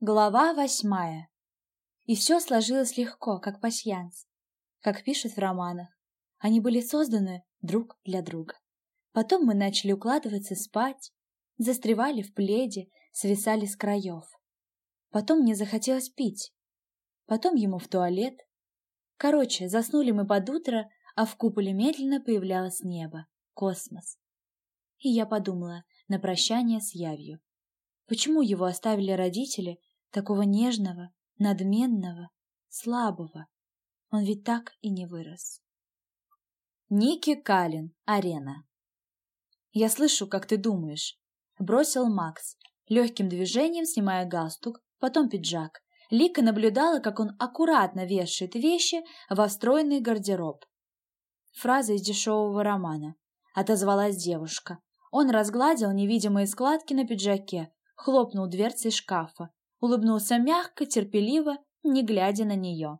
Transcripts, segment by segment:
Глава восьмая. И все сложилось легко, как пасьянс, как пишут в романах. Они были созданы друг для друга. Потом мы начали укладываться спать, застревали в пледе, свисали с краев. Потом мне захотелось пить. Потом ему в туалет. Короче, заснули мы под утро, а в куполе медленно появлялось небо, космос. И я подумала на прощание с явью. Почему его оставили родители, такого нежного, надменного, слабого? Он ведь так и не вырос. Ники Калин, арена. «Я слышу, как ты думаешь», — бросил Макс, легким движением снимая галстук, потом пиджак. Лика наблюдала, как он аккуратно вешает вещи во встроенный гардероб. Фраза из дешевого романа. Отозвалась девушка. Он разгладил невидимые складки на пиджаке, хлопнул дверцей шкафа, улыбнулся мягко, терпеливо, не глядя на нее.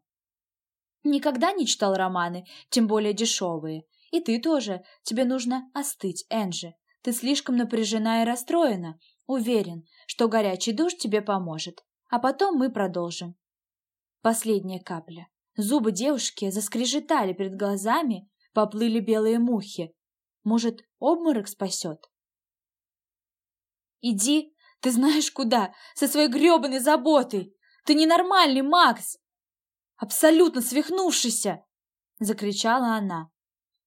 Никогда не читал романы, тем более дешевые. И ты тоже. Тебе нужно остыть, Энджи. Ты слишком напряжена и расстроена. Уверен, что горячий душ тебе поможет. А потом мы продолжим. Последняя капля. Зубы девушки заскрежетали перед глазами, поплыли белые мухи. Может, обморок спасет? Иди ты знаешь куда? Со своей гребаной заботой! Ты ненормальный, Макс! Абсолютно свихнувшийся!» Закричала она.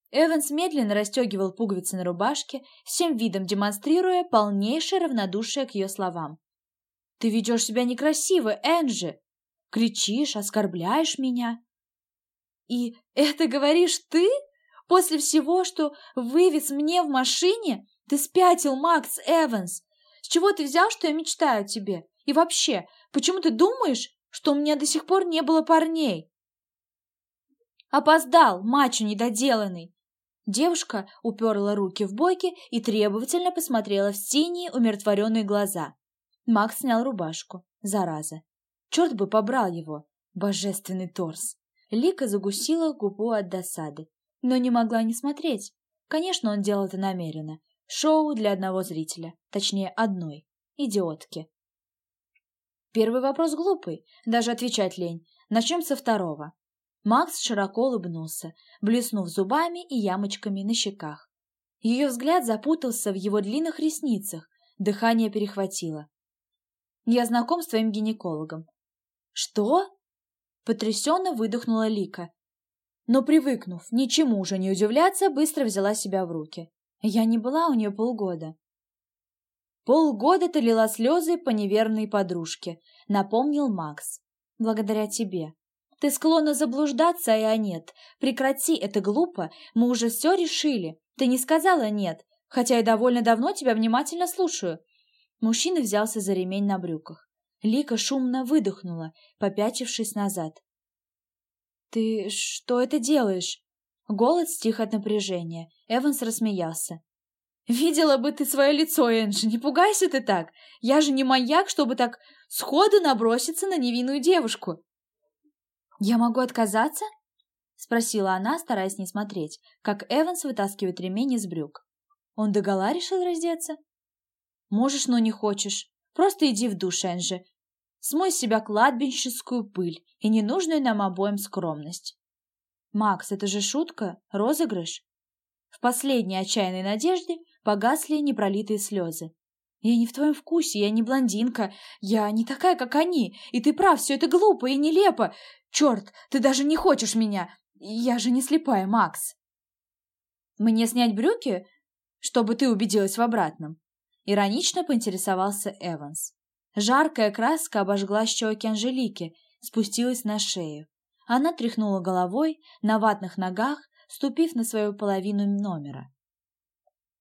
Эванс медленно расстегивал пуговицы на рубашке, всем видом демонстрируя полнейшее равнодушие к ее словам. «Ты ведешь себя некрасиво, Энджи! Кричишь, оскорбляешь меня!» «И это говоришь ты? После всего, что вывез мне в машине? Ты спятил, Макс Эванс! С чего ты взял, что я мечтаю о тебе? И вообще, почему ты думаешь, что у меня до сих пор не было парней?» «Опоздал, мачо недоделанный!» Девушка уперла руки в боки и требовательно посмотрела в синие умиротворенные глаза. Макс снял рубашку. Зараза. Черт бы побрал его. Божественный торс. Лика загусила губу от досады, но не могла не смотреть. Конечно, он делал это намеренно, Шоу для одного зрителя, точнее одной, идиотки. Первый вопрос глупый, даже отвечать лень. Начнем со второго. Макс широко улыбнулся, блеснув зубами и ямочками на щеках. Ее взгляд запутался в его длинных ресницах, дыхание перехватило. «Я знаком с твоим гинекологом». «Что?» Потрясенно выдохнула Лика. Но, привыкнув ничему уже не удивляться, быстро взяла себя в руки. Я не была у нее полгода. Полгода ты лила слезы по неверной подружке, напомнил Макс. Благодаря тебе. Ты склонна заблуждаться, а я нет. Прекрати, это глупо. Мы уже все решили. Ты не сказала «нет», хотя я довольно давно тебя внимательно слушаю. Мужчина взялся за ремень на брюках. Лика шумно выдохнула, попятившись назад. «Ты что это делаешь?» Голод стих от напряжения. Эванс рассмеялся. «Видела бы ты свое лицо, Энджи, не пугайся ты так. Я же не маньяк, чтобы так сходу наброситься на невинную девушку». «Я могу отказаться?» — спросила она, стараясь не смотреть, как Эванс вытаскивает ремень из брюк. «Он догола решил раздеться?» «Можешь, но не хочешь. Просто иди в душ, Энджи. Смой с себя кладбищенскую пыль и ненужную нам обоим скромность. «Макс, это же шутка? Розыгрыш?» В последней отчаянной надежде погасли непролитые слезы. «Я не в твоем вкусе, я не блондинка, я не такая, как они, и ты прав, все это глупо и нелепо. Черт, ты даже не хочешь меня, я же не слепая, Макс!» «Мне снять брюки, чтобы ты убедилась в обратном?» Иронично поинтересовался Эванс. Жаркая краска обожгла щеки Анжелики, спустилась на шею. Она тряхнула головой на ватных ногах, ступив на свою половину номера.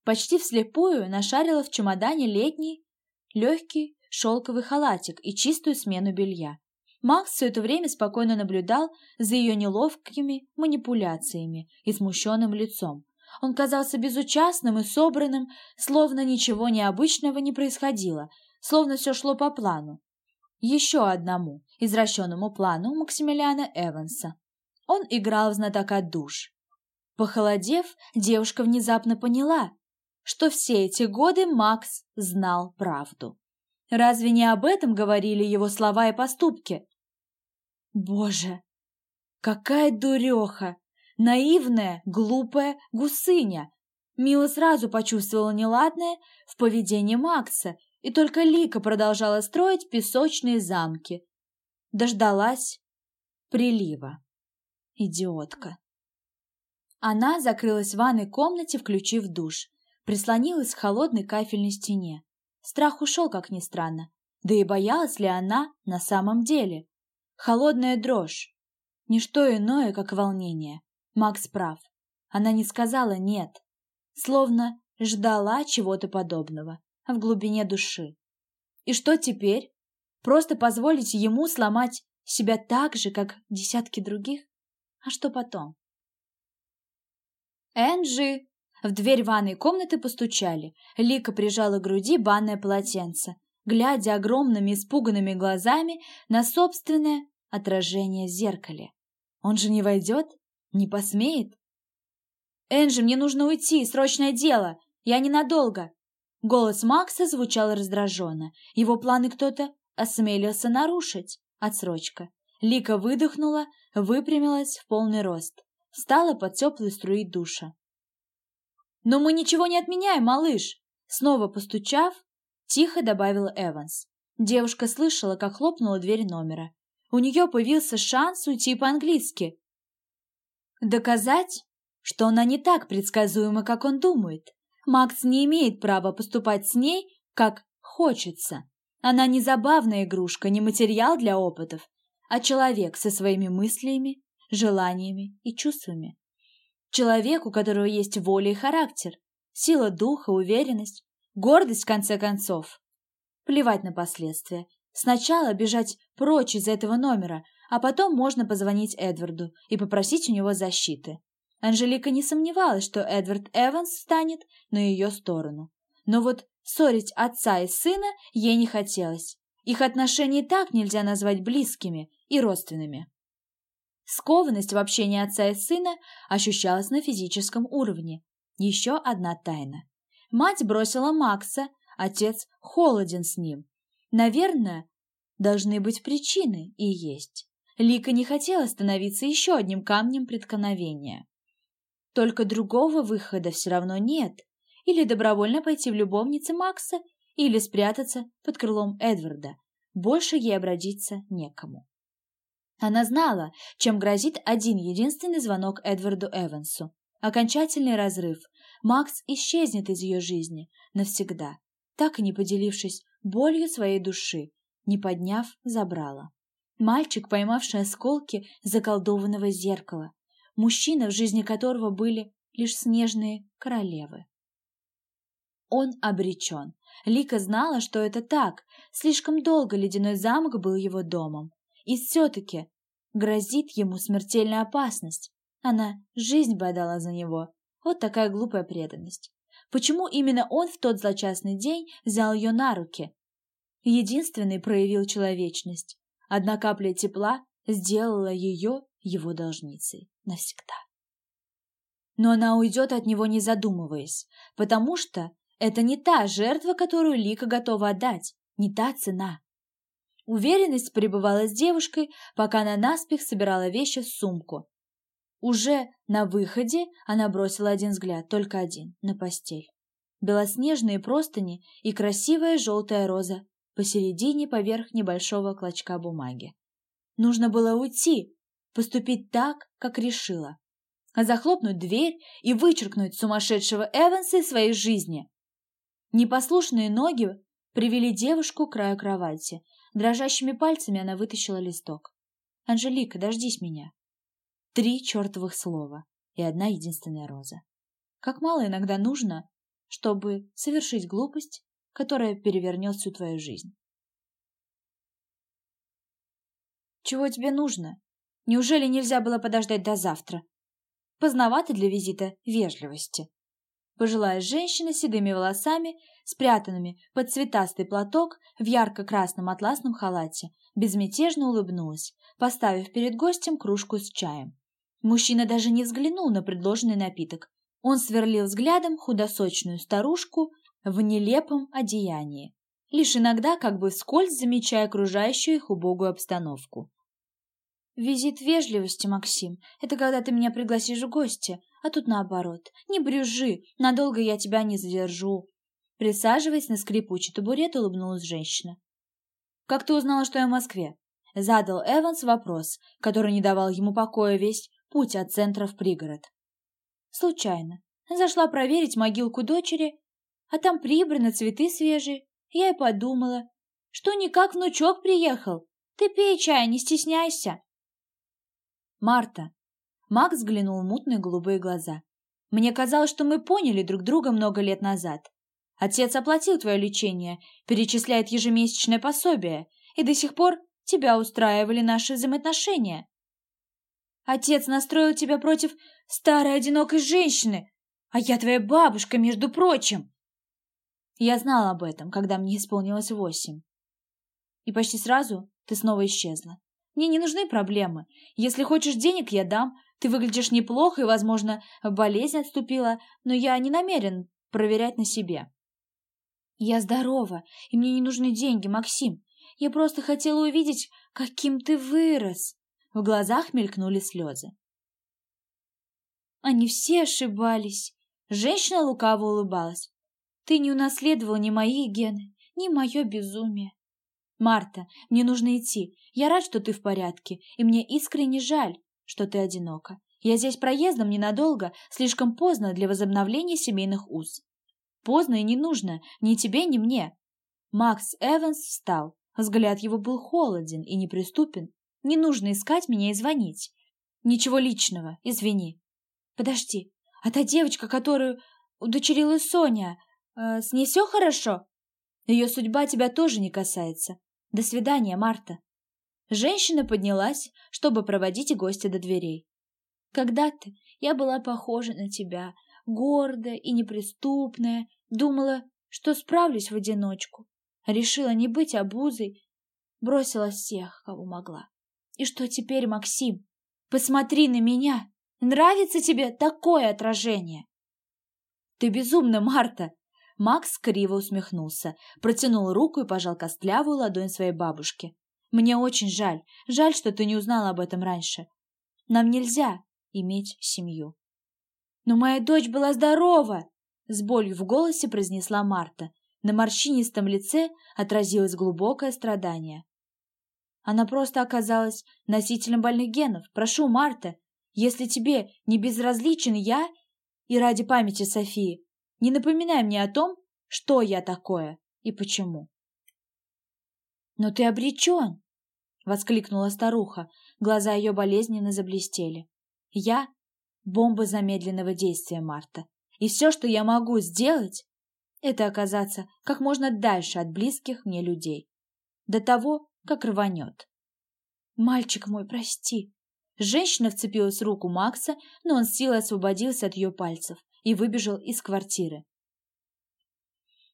Почти вслепую нашарила в чемодане летний, легкий шелковый халатик и чистую смену белья. Макс все это время спокойно наблюдал за ее неловкими манипуляциями и смущенным лицом. Он казался безучастным и собранным, словно ничего необычного не происходило, словно все шло по плану. Еще одному извращенному плану Максимилиана Эванса. Он играл в знатока душ. Похолодев, девушка внезапно поняла, что все эти годы Макс знал правду. Разве не об этом говорили его слова и поступки? Боже, какая дуреха! Наивная, глупая гусыня! Мила сразу почувствовала неладное в поведении Макса, и только Лика продолжала строить песочные замки. Дождалась прилива. Идиотка. Она закрылась в ванной комнате, включив душ, прислонилась к холодной кафельной стене. Страх ушел, как ни странно. Да и боялась ли она на самом деле? Холодная дрожь. Ничто иное, как волнение. Макс прав. Она не сказала «нет», словно ждала чего-то подобного в глубине души. И что теперь? Просто позволить ему сломать себя так же, как десятки других? А что потом? «Энджи!» В дверь ванной комнаты постучали. Лика прижала к груди банное полотенце, глядя огромными испуганными глазами на собственное отражение в зеркале. Он же не войдет? Не посмеет? «Энджи, мне нужно уйти, срочное дело! Я ненадолго!» Голос Макса звучал раздраженно. Его планы кто-то осмелился нарушить. Отсрочка. Лика выдохнула, выпрямилась в полный рост. Встала под теплой струей душа. «Но мы ничего не отменяем, малыш!» Снова постучав, тихо добавил Эванс. Девушка слышала, как хлопнула дверь номера. У нее появился шанс уйти по-английски. Доказать, что она не так предсказуема, как он думает. Макс не имеет права поступать с ней, как хочется. Она не забавная игрушка, не материал для опытов, а человек со своими мыслями, желаниями и чувствами. Человек, у которого есть воля и характер, сила духа, уверенность, гордость, в конце концов. Плевать на последствия. Сначала бежать прочь из этого номера, а потом можно позвонить Эдварду и попросить у него защиты. Анжелика не сомневалась, что Эдвард Эванс встанет на ее сторону. Но вот ссорить отца и сына ей не хотелось. Их отношения и так нельзя назвать близкими и родственными. Скованность в общении отца и сына ощущалась на физическом уровне. Еще одна тайна. Мать бросила Макса, отец холоден с ним. Наверное, должны быть причины и есть. Лика не хотела становиться еще одним камнем преткновения. Только другого выхода все равно нет. Или добровольно пойти в любовницы Макса, или спрятаться под крылом Эдварда. Больше ей обратиться некому. Она знала, чем грозит один единственный звонок Эдварду Эвансу. Окончательный разрыв. Макс исчезнет из ее жизни навсегда, так и не поделившись болью своей души, не подняв забрала. Мальчик, поймавший осколки заколдованного зеркала, мужчина, в жизни которого были лишь снежные королевы. Он обречен. Лика знала, что это так. Слишком долго ледяной замок был его домом. И все-таки грозит ему смертельная опасность. Она жизнь бы отдала за него. Вот такая глупая преданность. Почему именно он в тот злочастный день взял ее на руки? Единственный проявил человечность. Одна капля тепла сделала ее его должницей навсегда. Но она уйдет от него, не задумываясь, потому что это не та жертва, которую Лика готова отдать, не та цена. Уверенность пребывала с девушкой, пока она наспех собирала вещи в сумку. Уже на выходе она бросила один взгляд, только один, на постель. Белоснежные простыни и красивая желтая роза посередине поверх небольшого клочка бумаги. Нужно было уйти, поступить так, как решила, захлопнуть дверь и вычеркнуть сумасшедшего Эванса из своей жизни. Непослушные ноги привели девушку к краю кровати, Дрожащими пальцами она вытащила листок. «Анжелика, дождись меня!» Три чертовых слова и одна единственная роза. Как мало иногда нужно, чтобы совершить глупость, которая перевернет всю твою жизнь. «Чего тебе нужно? Неужели нельзя было подождать до завтра?» Поздновато для визита вежливости. Пожилая женщина с седыми волосами, спрятанными под цветастый платок в ярко-красном атласном халате, безмятежно улыбнулась, поставив перед гостем кружку с чаем. Мужчина даже не взглянул на предложенный напиток. Он сверлил взглядом худосочную старушку в нелепом одеянии. лишь иногда как бы вскользь замечая окружающую их убогую обстановку. «Визит вежливости, Максим, это когда ты меня пригласишь в гости, а тут наоборот. Не брюжи, надолго я тебя не задержу». Присаживаясь на скрипучий табурет, улыбнулась женщина. «Как ты узнала, что я в Москве?» Задал Эванс вопрос, который не давал ему покоя весь путь от центра в пригород. «Случайно. Зашла проверить могилку дочери, а там прибраны цветы свежие. Я и подумала, что никак внучок приехал. Ты пей чай, не стесняйся. Марта. Макс взглянул в мутные голубые глаза. Мне казалось, что мы поняли друг друга много лет назад. Отец оплатил твое лечение, перечисляет ежемесячное пособие, и до сих пор тебя устраивали наши взаимоотношения. Отец настроил тебя против старой одинокой женщины, а я твоя бабушка, между прочим. Я знала об этом, когда мне исполнилось восемь. И почти сразу ты снова исчезла. Мне не нужны проблемы. Если хочешь денег, я дам. Ты выглядишь неплохо, и, возможно, болезнь отступила, но я не намерен проверять на себе. Я здорова, и мне не нужны деньги, Максим. Я просто хотела увидеть, каким ты вырос. В глазах мелькнули слезы. Они все ошибались. Женщина лукаво улыбалась. Ты не унаследовал ни мои гены, ни мое безумие. Марта, мне нужно идти. Я рад, что ты в порядке, и мне искренне жаль, что ты одинока. Я здесь проездом ненадолго, слишком поздно для возобновления семейных уз. Поздно и не нужно, ни тебе, ни мне. Макс Эванс встал. Взгляд его был холоден и неприступен. Не нужно искать меня и звонить. Ничего личного, извини. Подожди, а та девочка, которую удочерила Соня, э, с ней все хорошо? Ее судьба тебя тоже не касается. До свидания, Марта. Женщина поднялась, чтобы проводить гостя до дверей. Когда-то я была похожа на тебя, гордая и неприступная, думала, что справлюсь в одиночку. Решила не быть обузой, бросила всех, кого могла. И что теперь, Максим? Посмотри на меня. Нравится тебе такое отражение? Ты безумна, Марта, Макс криво усмехнулся, протянул руку и пожал костлявую ладонь своей бабушки. «Мне очень жаль. Жаль, что ты не узнала об этом раньше. Нам нельзя иметь семью». «Но моя дочь была здорова!» С болью в голосе произнесла Марта. На морщинистом лице отразилось глубокое страдание. Она просто оказалась носителем больных генов. Прошу, Марта, если тебе не безразличен я и ради памяти Софии, не напоминай мне о том, что я такое и почему. «Но ты обречен!» — воскликнула старуха. Глаза ее болезненно заблестели. «Я — бомба замедленного действия, Марта. И все, что я могу сделать, это оказаться как можно дальше от близких мне людей. До того, как рванет. «Мальчик мой, прости!» Женщина вцепилась в руку Макса, но он силой освободился от ее пальцев и выбежал из квартиры.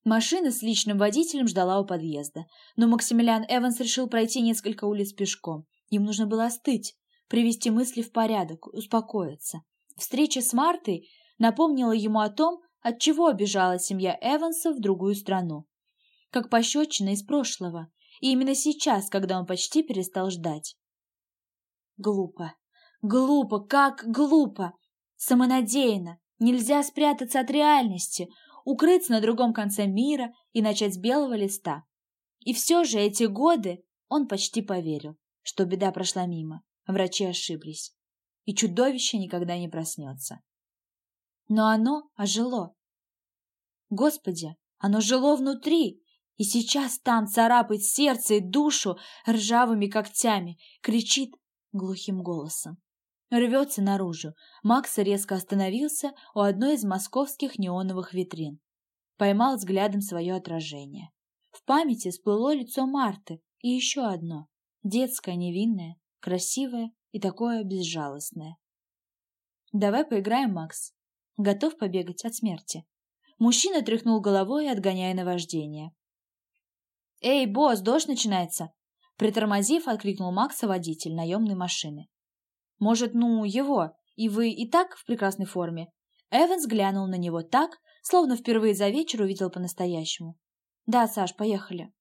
Машина с личным водителем ждала у подъезда, но Максимилиан Эванс решил пройти несколько улиц пешком. Им нужно было остыть, привести мысли в порядок, успокоиться. Встреча с Мартой напомнила ему о том, от чего обижала семья Эванса в другую страну. Как пощечина из прошлого, и именно сейчас, когда он почти перестал ждать. Глупо, глупо, как глупо, самонадеянно, Нельзя спрятаться от реальности, укрыться на другом конце мира и начать с белого листа. И все же эти годы он почти поверил, что беда прошла мимо, врачи ошиблись, и чудовище никогда не проснется. Но оно ожило. Господи, оно жило внутри, и сейчас там царапает сердце и душу ржавыми когтями, кричит глухим голосом рвется наружу. Макс резко остановился у одной из московских неоновых витрин. Поймал взглядом свое отражение. В памяти всплыло лицо Марты и еще одно. Детское, невинное, красивое и такое безжалостное. «Давай поиграем, Макс. Готов побегать от смерти?» Мужчина тряхнул головой, отгоняя наваждение. «Эй, босс, дождь начинается!» Притормозив, откликнул Макса водитель наемной машины. Может, ну, его, и вы и так в прекрасной форме?» Эванс глянул на него так, словно впервые за вечер увидел по-настоящему. Да, Саш, поехали.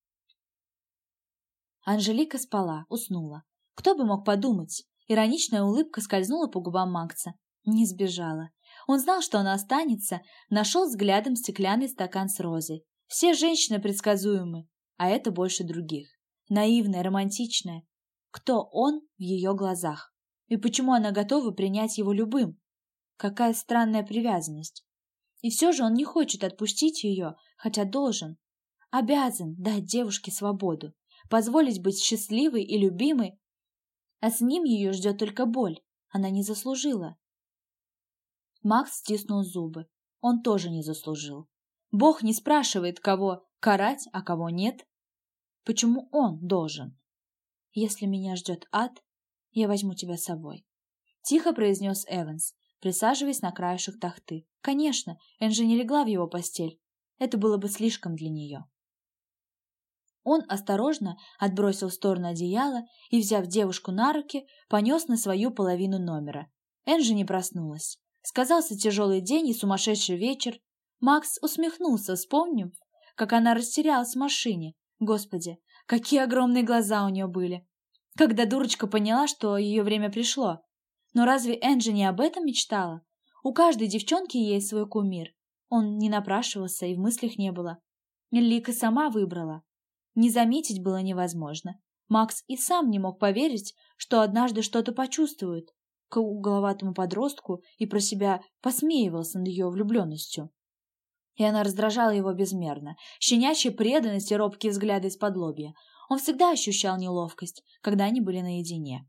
Анжелика спала, уснула. Кто бы мог подумать? Ироничная улыбка скользнула по губам Макса. Не сбежала. Он знал, что она останется, нашел взглядом стеклянный стакан с розой. Все женщины предсказуемы, а это больше других. Наивная, романтичная. Кто он в ее глазах? И почему она готова принять его любым? Какая странная привязанность. И все же он не хочет отпустить ее, хотя должен. Обязан дать девушке свободу, позволить быть счастливой и любимой, а с ним ее ждет только боль. Она не заслужила. Макс стиснул зубы. Он тоже не заслужил. Бог не спрашивает, кого карать, а кого нет. Почему он должен? Если меня ждет ад, я возьму тебя с собой. Тихо произнес Эванс, присаживаясь на краешек тахты. Конечно, Энджи не легла в его постель. Это было бы слишком для нее. Он осторожно отбросил в сторону одеяла и, взяв девушку на руки, понес на свою половину номера. Энджи не проснулась. Сказался тяжелый день и сумасшедший вечер. Макс усмехнулся, вспомнив, как она растерялась в машине. Господи, какие огромные глаза у нее были. Когда дурочка поняла, что ее время пришло. Но разве Энджи не об этом мечтала? У каждой девчонки есть свой кумир. Он не напрашивался и в мыслях не было. Лика сама выбрала. Не заметить было невозможно. Макс и сам не мог поверить, что однажды что-то почувствует к угловатому подростку и про себя посмеивался над ее влюбленностью. И она раздражала его безмерно. Щенячья преданность и робкие взгляды из-под лобья. Он всегда ощущал неловкость, когда они были наедине.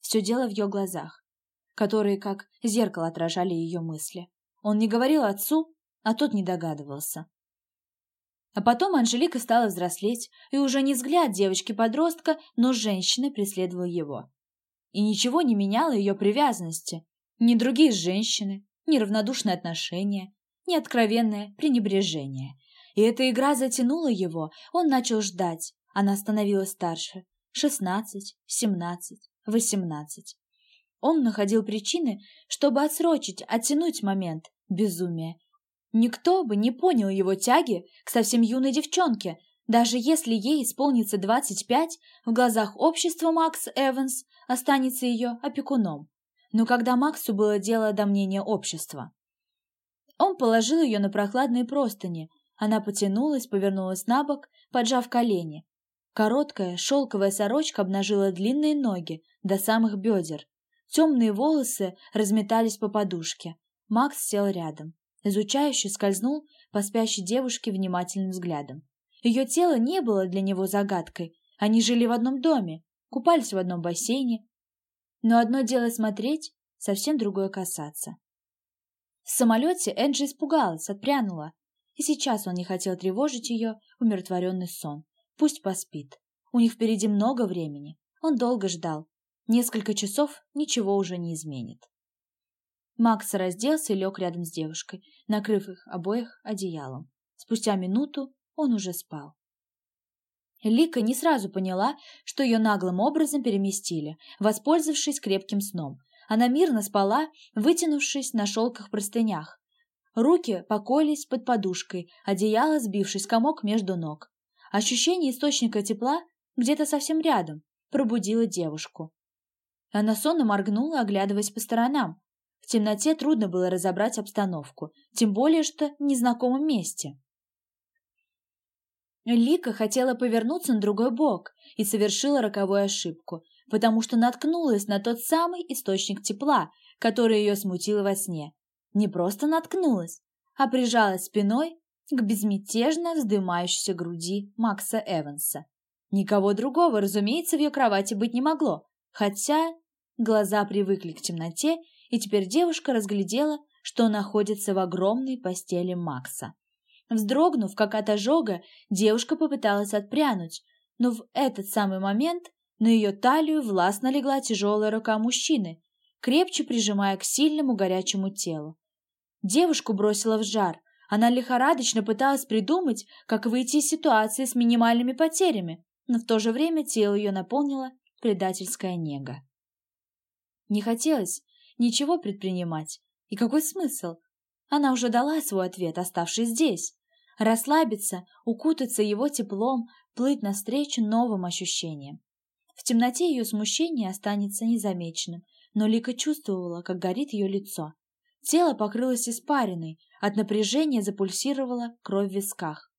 Все дело в ее глазах, которые как зеркало отражали ее мысли. Он не говорил отцу, а тот не догадывался. А потом Анжелика стала взрослеть, и уже не взгляд девочки-подростка, но женщины преследовал его. И ничего не меняло ее привязанности. Ни другие женщины, ни равнодушное отношение, ни откровенное пренебрежение. И эта игра затянула его, он начал ждать. Она становилась старше. Шестнадцать, семнадцать, восемнадцать. Он находил причины, чтобы отсрочить, оттянуть момент безумия, Никто бы не понял его тяги к совсем юной девчонке, даже если ей исполнится 25, в глазах общества Макс Эванс останется ее опекуном. Но когда Максу было дело до мнения общества. Он положил ее на прохладные простыни. Она потянулась, повернулась на бок, поджав колени. Короткая шелковая сорочка обнажила длинные ноги до самых бедер. Темные волосы разметались по подушке. Макс сел рядом. Изучающий скользнул по спящей девушке внимательным взглядом. Ее тело не было для него загадкой. Они жили в одном доме, купались в одном бассейне. Но одно дело смотреть, совсем другое касаться. В самолете Энджи испугалась, отпрянула. И сейчас он не хотел тревожить ее умиротворенный сон. Пусть поспит. У них впереди много времени. Он долго ждал. Несколько часов ничего уже не изменит. Макс разделся и лег рядом с девушкой, накрыв их обоих одеялом. Спустя минуту он уже спал. Лика не сразу поняла, что ее наглым образом переместили, воспользовавшись крепким сном. Она мирно спала, вытянувшись на шелках простынях. Руки покоились под подушкой, одеяло сбившись комок между ног. Ощущение источника тепла где-то совсем рядом пробудило девушку. Она сонно моргнула, оглядываясь по сторонам. В темноте трудно было разобрать обстановку, тем более что в незнакомом месте. Лика хотела повернуться на другой бок и совершила роковую ошибку, потому что наткнулась на тот самый источник тепла, который ее смутил во сне. Не просто наткнулась, а прижалась спиной к безмятежно вздымающейся груди Макса Эванса. Никого другого, разумеется, в ее кровати быть не могло, хотя глаза привыкли к темноте и теперь девушка разглядела, что находится в огромной постели Макса. Вздрогнув, как от ожога, девушка попыталась отпрянуть, но в этот самый момент на ее талию властно легла тяжелая рука мужчины, крепче прижимая к сильному горячему телу. Девушку бросила в жар. Она лихорадочно пыталась придумать, как выйти из ситуации с минимальными потерями, но в то же время тело ее наполнило предательская нега. Не хотелось, ничего предпринимать. И какой смысл? Она уже дала свой ответ, оставшись здесь. Расслабиться, укутаться его теплом, плыть навстречу новым ощущениям. В темноте ее смущение останется незамеченным, но Лика чувствовала, как горит ее лицо. Тело покрылось испариной, от напряжения запульсировала кровь в висках.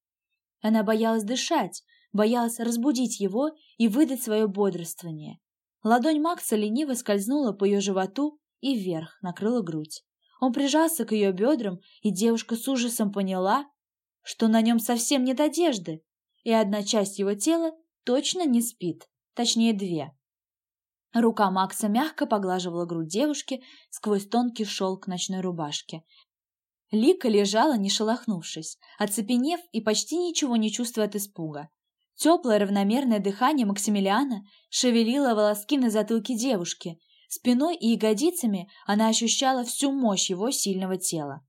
Она боялась дышать, боялась разбудить его и выдать свое бодрствование. Ладонь Макса лениво скользнула по ее животу и вверх, накрыла грудь. Он прижался к ее бедрам, и девушка с ужасом поняла, что на нем совсем нет одежды, и одна часть его тела точно не спит, точнее две. Рука Макса мягко поглаживала грудь девушки сквозь тонкий шелк ночной рубашки. Лика лежала, не шелохнувшись, оцепенев и почти ничего не чувствуя от испуга. Теплое равномерное дыхание Максимилиана шевелило волоски на затылке девушки. Спиной и ягодицами она ощущала всю мощь его сильного тела.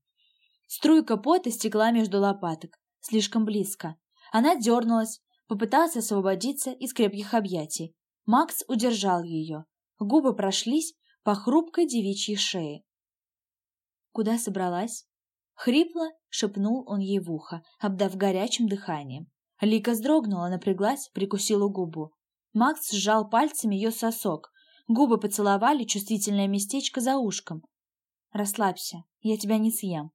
Струйка пота стекла между лопаток, слишком близко. Она дернулась, попыталась освободиться из крепких объятий. Макс удержал ее. Губы прошлись по хрупкой девичьей шее. «Куда собралась?» Хрипло шепнул он ей в ухо, обдав горячим дыханием. Лика вздрогнула, напряглась, прикусила губу. Макс сжал пальцами ее сосок. Губы поцеловали чувствительное местечко за ушком. «Расслабься, я тебя не съем.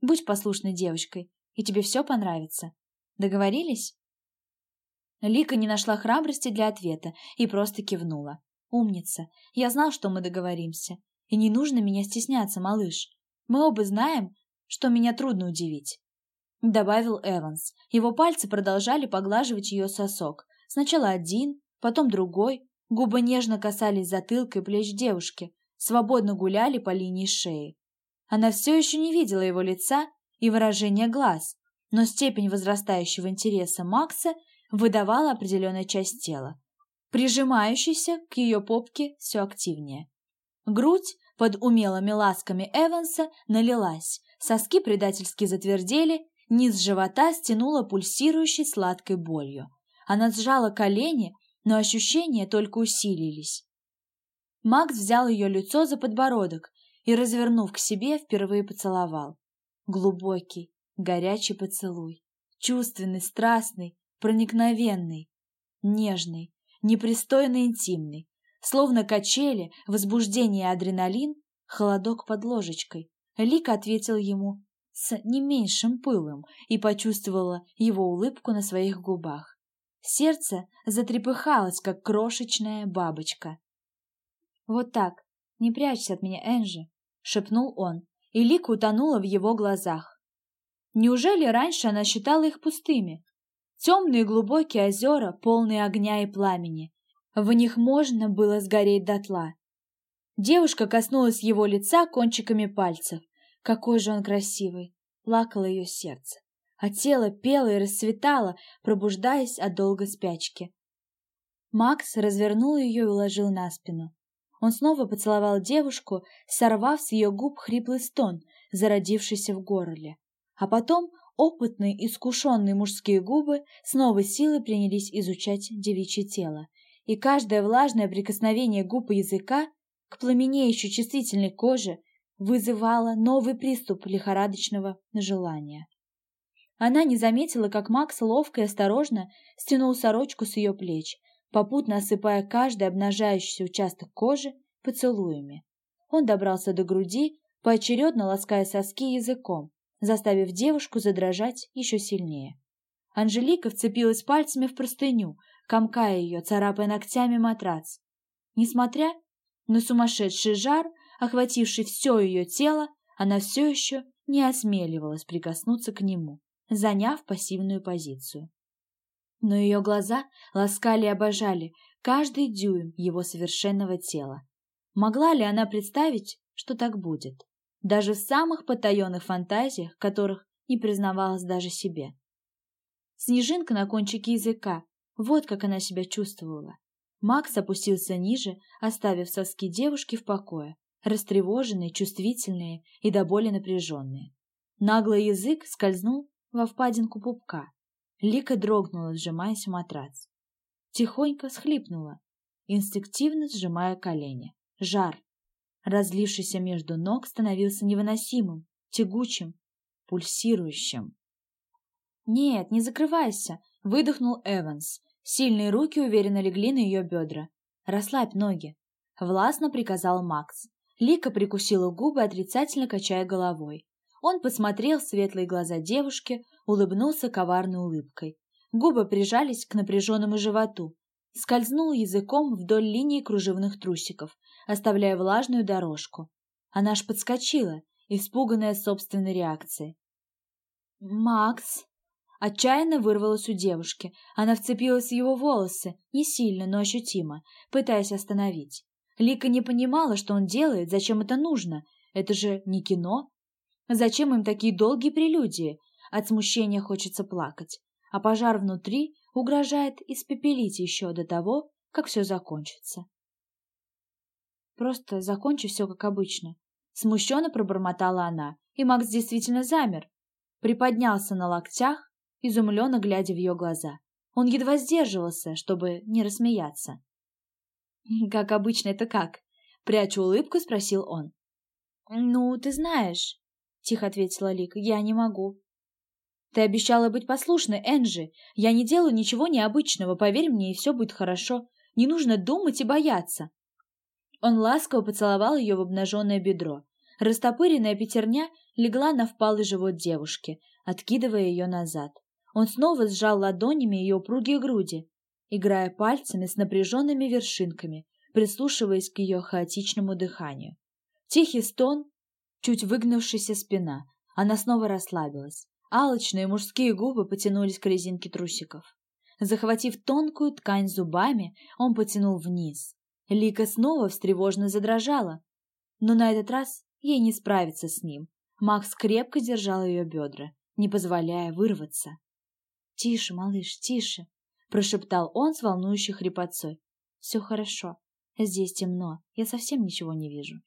Будь послушной девочкой, и тебе все понравится. Договорились?» Лика не нашла храбрости для ответа и просто кивнула. «Умница. Я знал, что мы договоримся. И не нужно меня стесняться, малыш. Мы оба знаем, что меня трудно удивить добавил Эванс. Его пальцы продолжали поглаживать ее сосок. Сначала один, потом другой. Губы нежно касались затылка и плеч девушки, свободно гуляли по линии шеи. Она все еще не видела его лица и выражения глаз, но степень возрастающего интереса Макса выдавала определенная часть тела, прижимающаяся к ее попке все активнее. Грудь под умелыми ласками Эванса налилась, соски предательски затвердели, Низ живота стянуло пульсирующей сладкой болью. Она сжала колени, но ощущения только усилились. Макс взял ее лицо за подбородок и, развернув к себе, впервые поцеловал. Глубокий, горячий поцелуй. Чувственный, страстный, проникновенный, нежный, непристойно интимный. Словно качели, возбуждение адреналин, холодок под ложечкой. Лика ответил ему с не меньшим пылом и почувствовала его улыбку на своих губах. Сердце затрепыхалось, как крошечная бабочка. «Вот так, не прячься от меня, Энжи», — шепнул он, и Лика утонула в его глазах. Неужели раньше она считала их пустыми? Темные глубокие озера, полные огня и пламени. В них можно было сгореть дотла. Девушка коснулась его лица кончиками пальцев. Какой же он красивый! Плакало ее сердце, а тело пело и расцветало, пробуждаясь от долгой спячки. Макс развернул ее и уложил на спину. Он снова поцеловал девушку, сорвав с ее губ хриплый стон, зародившийся в горле. А потом опытные, искушенные мужские губы с новой силой принялись изучать девичье тело, и каждое влажное прикосновение губ и языка к пламенеющей чувствительной коже вызывала новый приступ лихорадочного желания. Она не заметила, как Макс ловко и осторожно стянул сорочку с ее плеч, попутно осыпая каждый обнажающийся участок кожи поцелуями. Он добрался до груди, поочередно лаская соски языком, заставив девушку задрожать еще сильнее. Анжелика вцепилась пальцами в простыню, комкая ее, царапая ногтями матрац. Несмотря на сумасшедший жар, охвативший все ее тело, она все еще не осмеливалась прикоснуться к нему, заняв пассивную позицию. Но ее глаза ласкали и обожали каждый дюйм его совершенного тела. Могла ли она представить, что так будет? Даже в самых потаенных фантазиях, которых не признавалась даже себе. Снежинка на кончике языка, вот как она себя чувствовала. Макс опустился ниже, оставив соски девушки в покое, растревоженные, чувствительные и до боли напряженные. Наглый язык скользнул во впадинку пупка. Лика дрогнула, сжимаясь в матрац. Тихонько схлипнула, инстинктивно сжимая колени. Жар, разлившийся между ног, становился невыносимым, тягучим, пульсирующим. «Нет, не закрывайся», — выдохнул Эванс. Сильные руки уверенно легли на ее бедра. «Расслабь ноги», — властно приказал Макс. Лика прикусила губы, отрицательно качая головой. Он посмотрел в светлые глаза девушки, улыбнулся коварной улыбкой. Губы прижались к напряженному животу. Скользнул языком вдоль линии кружевных трусиков, оставляя влажную дорожку. Она аж подскочила, испуганная собственной реакцией. «Макс!» Отчаянно вырвалась у девушки. Она вцепилась в его волосы, не сильно, но ощутимо, пытаясь остановить. Лика не понимала, что он делает, зачем это нужно. Это же не кино. Зачем им такие долгие прелюдии? От смущения хочется плакать а пожар внутри угрожает испепелить еще до того, как все закончится. Просто закончу все как обычно. Смущенно пробормотала она, и Макс действительно замер. Приподнялся на локтях, изумленно глядя в ее глаза. Он едва сдерживался, чтобы не рассмеяться. «Как обычно, это как?» Пряча улыбку, спросил он. «Ну, ты знаешь», — тихо ответила Лик, — «я не могу. Ты обещала быть послушной, Энджи. Я не делаю ничего необычного, поверь мне, и все будет хорошо. Не нужно думать и бояться. Он ласково поцеловал ее в обнаженное бедро. Растопыренная пятерня легла на впалый живот девушки, откидывая ее назад. Он снова сжал ладонями ее упругие груди, играя пальцами с напряженными вершинками, прислушиваясь к ее хаотичному дыханию. Тихий стон, чуть выгнувшаяся спина. Она снова расслабилась. Алочные мужские губы потянулись к резинке трусиков. Захватив тонкую ткань зубами, он потянул вниз. Лика снова встревожно задрожала. Но на этот раз ей не справиться с ним. Макс крепко держал ее бедра, не позволяя вырваться. «Тише, малыш, тише!» — прошептал он с волнующей хрипотцой. «Все хорошо. Здесь темно. Я совсем ничего не вижу».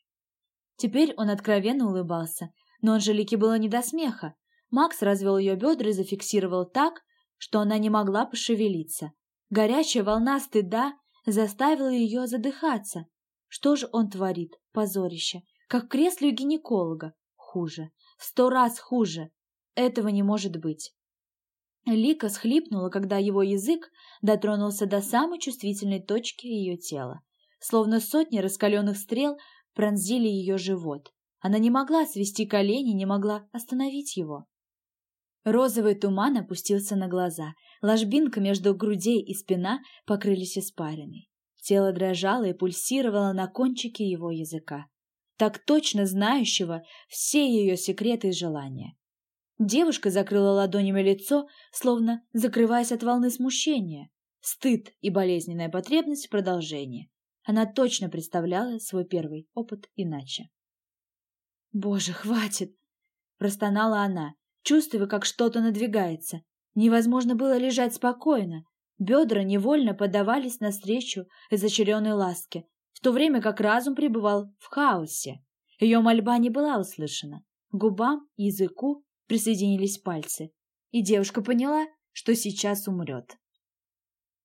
Теперь он откровенно улыбался, но Анжелике было не до смеха. Макс развел ее бедра и зафиксировал так, что она не могла пошевелиться. Горячая волна стыда заставила ее задыхаться. Что же он творит? Позорище. Как в кресле у гинеколога. Хуже. В сто раз хуже. Этого не может быть. Лика схлипнула, когда его язык дотронулся до самой чувствительной точки ее тела. Словно сотни раскаленных стрел пронзили ее живот. Она не могла свести колени, не могла остановить его. Розовый туман опустился на глаза, ложбинка между грудей и спина покрылись испариной. Тело дрожало и пульсировало на кончике его языка, так точно знающего все ее секреты и желания. Девушка закрыла ладонями лицо, словно закрываясь от волны смущения. Стыд и болезненная потребность в продолжении. Она точно представляла свой первый опыт иначе. «Боже, хватит!» – простонала она, чувствуя, как что-то надвигается. Невозможно было лежать спокойно. Бедра невольно поддавались навстречу изощренной ласке, в то время как разум пребывал в хаосе. Ее мольба не была услышана. Губам, языку присоединились пальцы, и девушка поняла, что сейчас умрет.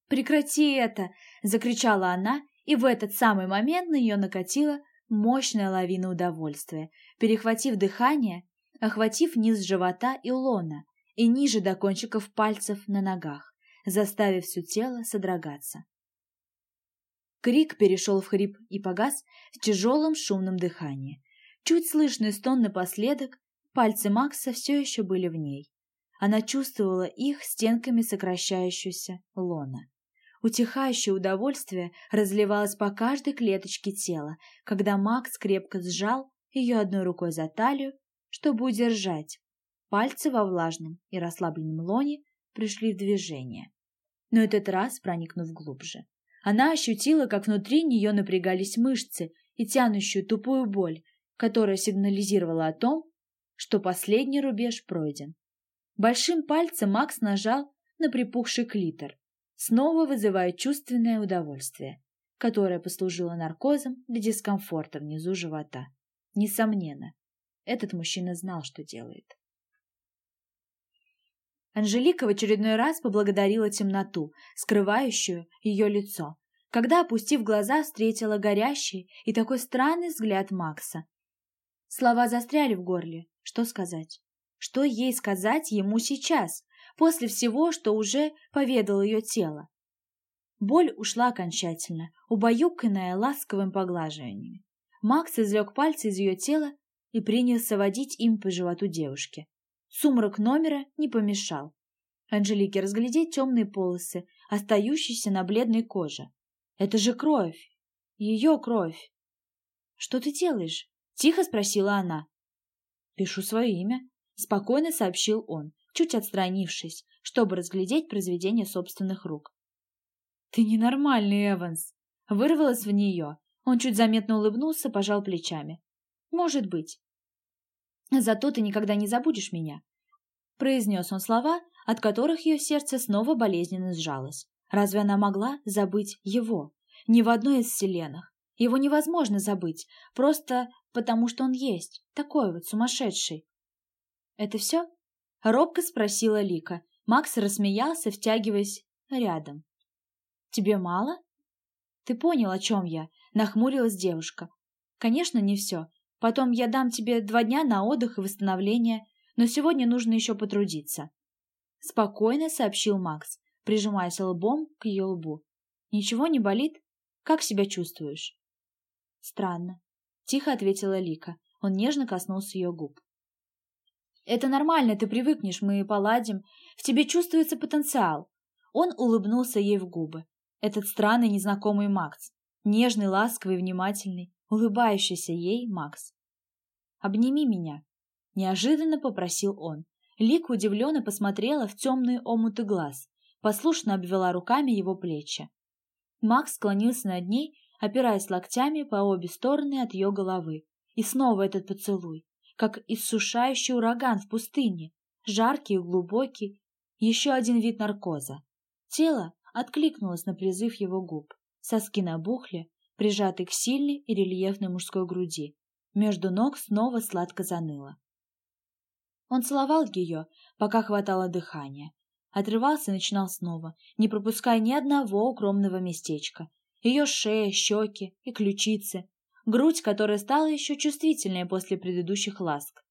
«Прекрати это!» — закричала она, и в этот самый момент на нее накатила мощная лавина удовольствия. Перехватив дыхание, охватив низ живота и лона и ниже до кончиков пальцев на ногах, заставив все тело содрогаться. Крик перешел в хрип и погас в тяжелом шумном дыхании. Чуть слышный стон напоследок, пальцы Макса все еще были в ней. Она чувствовала их стенками сокращающуюся лона. Утихающее удовольствие разливалось по каждой клеточке тела, когда Макс крепко сжал ее одной рукой за талию, чтобы удержать. Пальцы во влажном и расслабленном лоне пришли в движение. Но этот раз проникнув глубже. Она ощутила, как внутри нее напрягались мышцы и тянущую тупую боль, которая сигнализировала о том, что последний рубеж пройден. Большим пальцем Макс нажал на припухший клитор, снова вызывая чувственное удовольствие, которое послужило наркозом для дискомфорта внизу живота. Несомненно, этот мужчина знал, что делает. Анжелика в очередной раз поблагодарила темноту, скрывающую ее лицо, когда, опустив глаза, встретила горящий и такой странный взгляд Макса. Слова застряли в горле. Что сказать? Что ей сказать ему сейчас? после всего, что уже поведало ее тело. Боль ушла окончательно, убаюканная ласковым поглаживанием. Макс извлек пальцы из ее тела и принялся водить им по животу девушки. Сумрак номера не помешал. Анжелике разглядеть темные полосы, остающиеся на бледной коже. Это же кровь. Ее кровь. «Что ты делаешь?» — тихо спросила она. «Пишу свое имя», — спокойно сообщил он, чуть отстранившись, чтобы разглядеть произведение собственных рук. «Ты ненормальный, Эванс!» — вырвалось в нее. Он чуть заметно улыбнулся, пожал плечами. «Может быть. Зато ты никогда не забудешь меня». Произнес он слова, от которых ее сердце снова болезненно сжалось. Разве она могла забыть его? Ни в одной из вселенных. Его невозможно забыть, просто потому что он есть, такой вот сумасшедший. «Это все?» — робко спросила Лика. Макс рассмеялся, втягиваясь рядом. «Тебе мало?» «Ты понял, о чем я?» — нахмурилась девушка. «Конечно, не все. Потом я дам тебе два дня на отдых и восстановление, но сегодня нужно еще потрудиться». Спокойно сообщил Макс, прижимаясь лбом к ее лбу. «Ничего не болит? Как себя чувствуешь?» «Странно», — тихо ответила Лика. Он нежно коснулся ее губ. «Это нормально, ты привыкнешь, мы поладим. В тебе чувствуется потенциал». Он улыбнулся ей в губы. Этот странный незнакомый Макс. Нежный, ласковый, внимательный, улыбающийся ей Макс. «Обними меня», — неожиданно попросил он. Лика удивленно посмотрела в темные омуты глаз, послушно обвела руками его плечи. Макс склонился над ней, опираясь локтями по обе стороны от ее головы. И снова этот поцелуй, как иссушающий ураган в пустыне, жаркий и глубокий, еще один вид наркоза. Тело откликнулось на призыв его губ. Соски набухли, прижатые к сильной и рельефной мужской груди. Между ног снова сладко заныло. Он целовал ее, пока хватало дыхания. Отрывался и начинал снова, не пропуская ни одного укромного местечка. Ее шея, щеки и ключицы, грудь, которая стала еще чувствительнее после предыдущих ласк.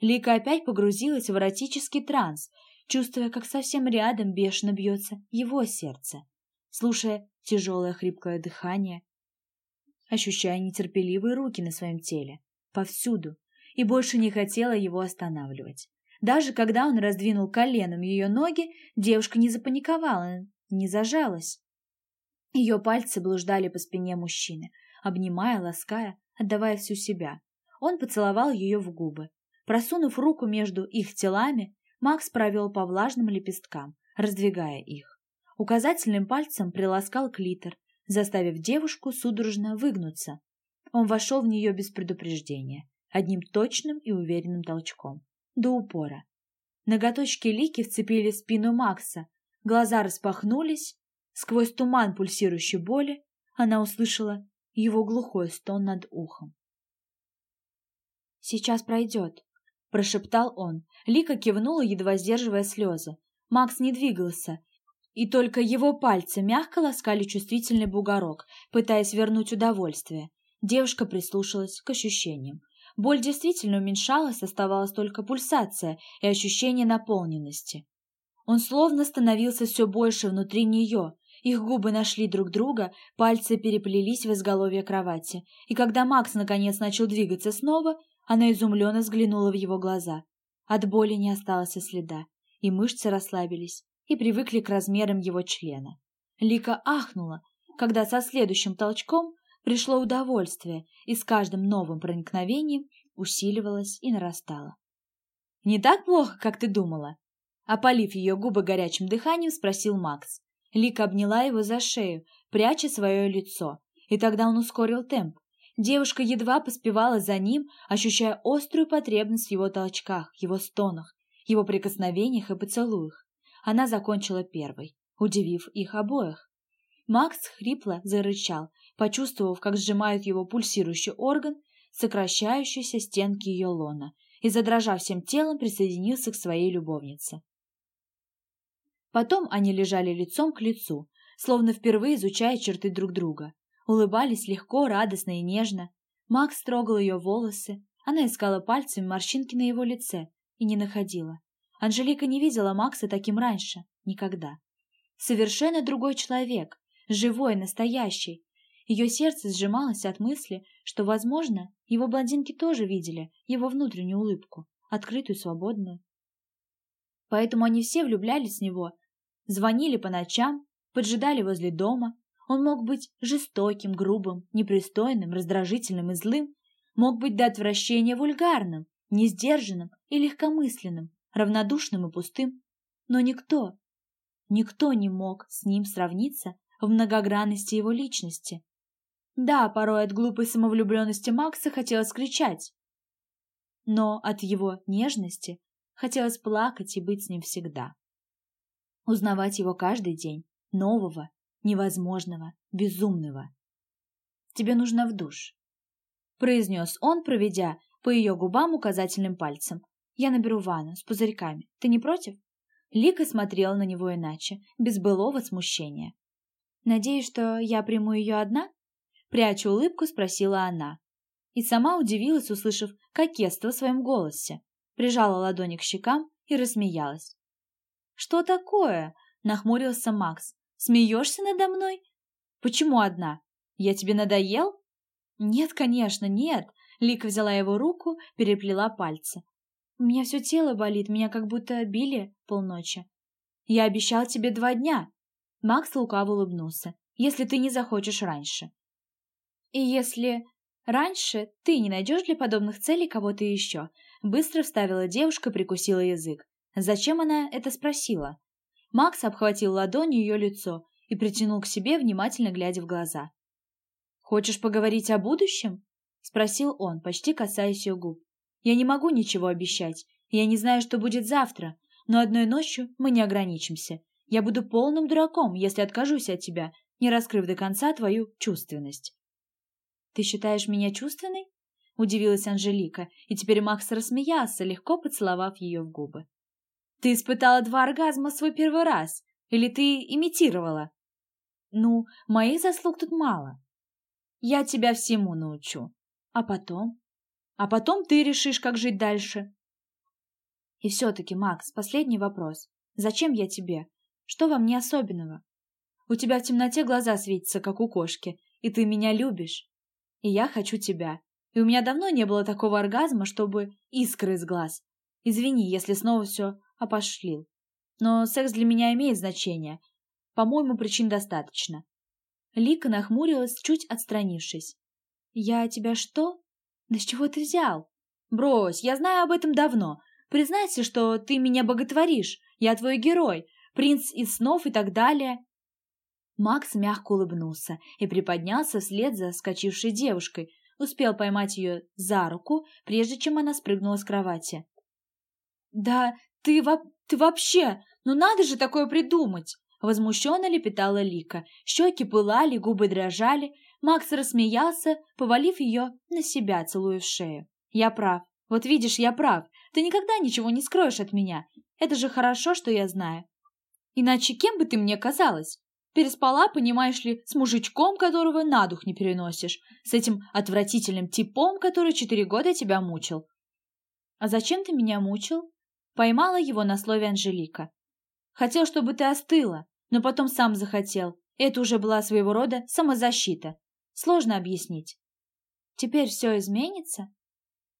Лика опять погрузилась в эротический транс, чувствуя, как совсем рядом бешено бьется его сердце, слушая тяжелое хрипкое дыхание, ощущая нетерпеливые руки на своем теле, повсюду, и больше не хотела его останавливать. Даже когда он раздвинул коленом ее ноги, девушка не запаниковала, не зажалась. Ее пальцы блуждали по спине мужчины, обнимая, лаская, отдавая всю себя. Он поцеловал ее в губы. Просунув руку между их телами, Макс провел по влажным лепесткам, раздвигая их. Указательным пальцем приласкал клитор, заставив девушку судорожно выгнуться. Он вошел в нее без предупреждения, одним точным и уверенным толчком, до упора. Ноготочки Лики вцепили в спину Макса, глаза распахнулись, сквозь туман пульсирующей боли она услышала его глухой стон над ухом. «Сейчас пройдет», — прошептал он. Лика кивнула, едва сдерживая слезы. Макс не двигался, и только его пальцы мягко ласкали чувствительный бугорок, пытаясь вернуть удовольствие. Девушка прислушалась к ощущениям. Боль действительно уменьшалась, оставалась только пульсация и ощущение наполненности. Он словно становился все больше внутри нее. Их губы нашли друг друга, пальцы переплелись в изголовье кровати. И когда Макс наконец начал двигаться снова, она изумленно взглянула в его глаза. От боли не осталось и следа, и мышцы расслабились, и привыкли к размерам его члена. Лика ахнула, когда со следующим толчком пришло удовольствие, и с каждым новым проникновением усиливалось и нарастало. «Не так плохо, как ты думала?» Опалив ее губы горячим дыханием, спросил Макс. Лика обняла его за шею, пряча свое лицо, и тогда он ускорил темп. Девушка едва поспевала за ним, ощущая острую потребность в его толчках, его стонах, его прикосновениях и поцелуях. Она закончила первой, удивив их обоих. Макс хрипло зарычал, почувствовав, как сжимают его пульсирующий орган, сокращающиеся стенки ее лона, и, задрожав всем телом, присоединился к своей любовнице. Потом они лежали лицом к лицу, словно впервые изучая черты друг друга. Улыбались легко, радостно и нежно. Макс трогал ее волосы, она искала пальцами морщинки на его лице и не находила. Анжелика не видела Макса таким раньше. Никогда. Совершенно другой человек. Живой, настоящий. Ее сердце сжималось от мысли, что, возможно, его блондинки тоже видели его внутреннюю улыбку, открытую, свободную. Поэтому они все влюблялись в него, звонили по ночам, поджидали возле дома. Он мог быть жестоким, грубым, непристойным, раздражительным и злым, мог быть до отвращения вульгарным, несдержанным и легкомысленным, равнодушным и пустым. Но никто, никто не мог с ним сравниться в многогранности его личности. Да, порой от глупой самовлюбленности Макса хотелось кричать, но от его нежности хотелось плакать и быть с ним всегда. Узнавать его каждый день, нового, невозможного, безумного. «Тебе нужно в душ», — произнес он, проведя по ее губам указательным пальцем. «Я наберу ванну с пузырьками. Ты не против?» Лика смотрела на него иначе, без былого смущения. «Надеюсь, что я приму ее одна?» Пряча улыбку, спросила она. И сама удивилась, услышав кокетство в своем голосе. Прижала ладони к щекам и рассмеялась. «Что такое?» – нахмурился Макс. «Смеешься надо мной? Почему одна? Я тебе надоел?» «Нет, конечно, нет!» Лика взяла его руку, переплела пальцы. «У меня все тело болит, меня как будто били полночи. Я обещал тебе два дня!» Макс лукаво улыбнулся. «Если ты не захочешь раньше». И если раньше ты не найдешь для подобных целей кого-то еще, быстро вставила девушка, прикусила язык. Зачем она это спросила? Макс обхватил ладонью ее лицо и притянул к себе, внимательно глядя в глаза. «Хочешь поговорить о будущем?» — спросил он, почти касаясь ее губ. «Я не могу ничего обещать. Я не знаю, что будет завтра, но одной ночью мы не ограничимся. Я буду полным дураком, если откажусь от тебя, не раскрыв до конца твою чувственность. «Ты считаешь меня чувственной?» — удивилась Анжелика, и теперь Макс рассмеялся, легко поцеловав ее в губы. «Ты испытала два оргазма свой первый раз, или ты имитировала?» «Ну, моих заслуг тут мало. Я тебя всему научу. А потом? А потом ты решишь, как жить дальше». «И все-таки, Макс, последний вопрос. Зачем я тебе? Что во мне особенного? У тебя в темноте глаза светятся, как у кошки, и ты меня любишь и я хочу тебя. И у меня давно не было такого оргазма, чтобы искры из глаз. Извини, если снова все опошлил. Но секс для меня имеет значение. По-моему, причин достаточно. Лика нахмурилась, чуть отстранившись. «Я тебя что? Да с чего ты взял?» «Брось, я знаю об этом давно. Признайся, что ты меня боготворишь. Я твой герой, принц из снов и так далее. Макс мягко улыбнулся и приподнялся вслед за скачившей девушкой, успел поймать ее за руку, прежде чем она спрыгнула с кровати. «Да ты, во... ты вообще! Ну надо же такое придумать!» Возмущенно лепетала Лика. Щеки пылали, губы дрожали. Макс рассмеялся, повалив ее на себя, целуя в шею. «Я прав. Вот видишь, я прав. Ты никогда ничего не скроешь от меня. Это же хорошо, что я знаю. Иначе кем бы ты мне казалась? Переспала, понимаешь ли, с мужичком, которого на дух не переносишь, с этим отвратительным типом, который четыре года тебя мучил. А зачем ты меня мучил? Поймала его на слове Анжелика. Хотел, чтобы ты остыла, но потом сам захотел. Это уже была своего рода самозащита. Сложно объяснить. Теперь все изменится?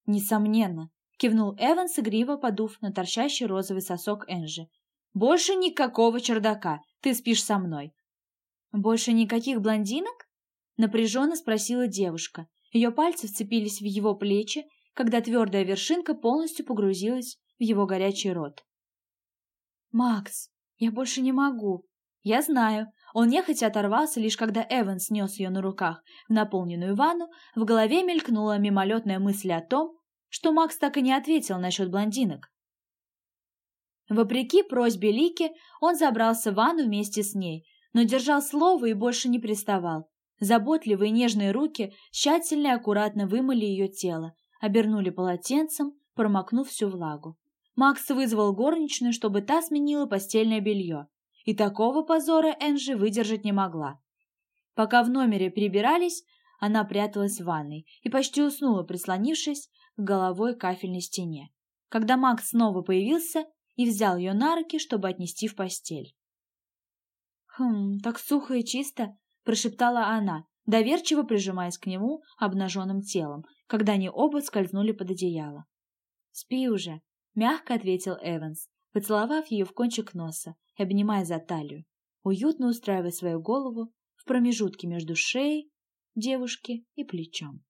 Несомненно, кивнул Эванс, игриво подув на торчащий розовый сосок Энжи. Больше никакого чердака. Ты спишь со мной. «Больше никаких блондинок?» — напряженно спросила девушка. Ее пальцы вцепились в его плечи, когда твердая вершинка полностью погрузилась в его горячий рот. «Макс, я больше не могу. Я знаю». Он нехотя оторвался, лишь когда Эван снес ее на руках в наполненную ванну, в голове мелькнула мимолетная мысль о том, что Макс так и не ответил насчет блондинок. Вопреки просьбе Лики, он забрался в ванну вместе с ней, но держал слово и больше не приставал. Заботливые нежные руки тщательно и аккуратно вымыли ее тело, обернули полотенцем, промокнув всю влагу. Макс вызвал горничную, чтобы та сменила постельное белье, и такого позора Энжи выдержать не могла. Пока в номере прибирались, она пряталась в ванной и почти уснула, прислонившись к головой к кафельной стене. Когда Макс снова появился, и взял ее на руки, чтобы отнести в постель. «Хм, так сухо и чисто», — прошептала она, доверчиво прижимаясь к нему обнаженным телом, когда они оба скользнули под одеяло. «Спи уже», — мягко ответил Эванс, поцеловав ее в кончик носа и обнимая за талию, уютно устраивая свою голову в промежутке между шеей девушки и плечом.